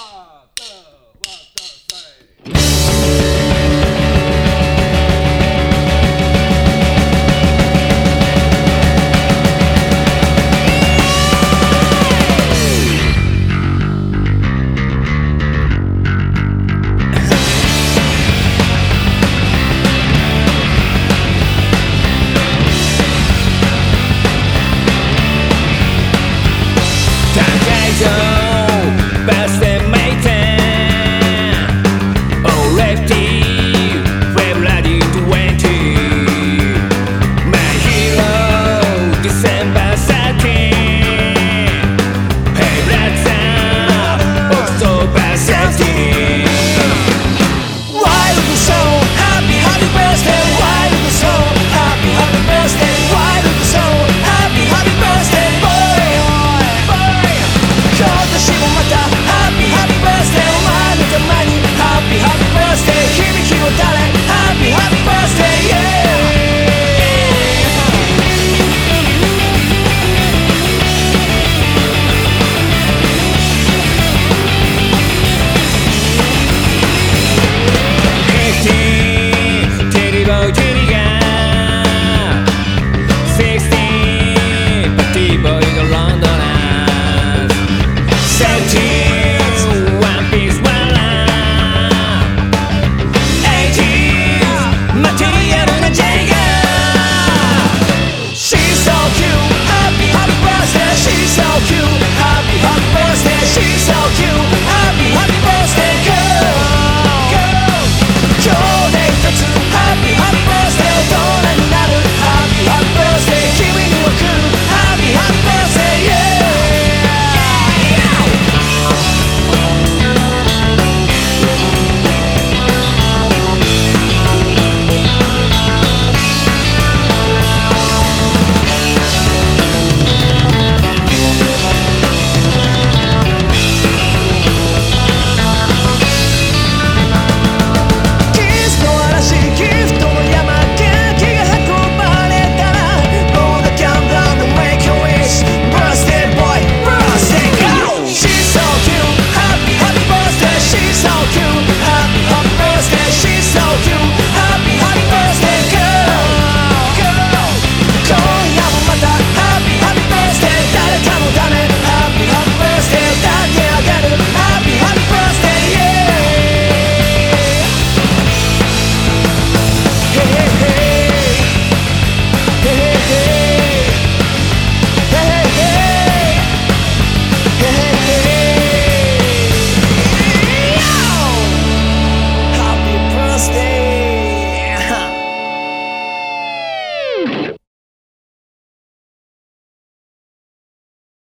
October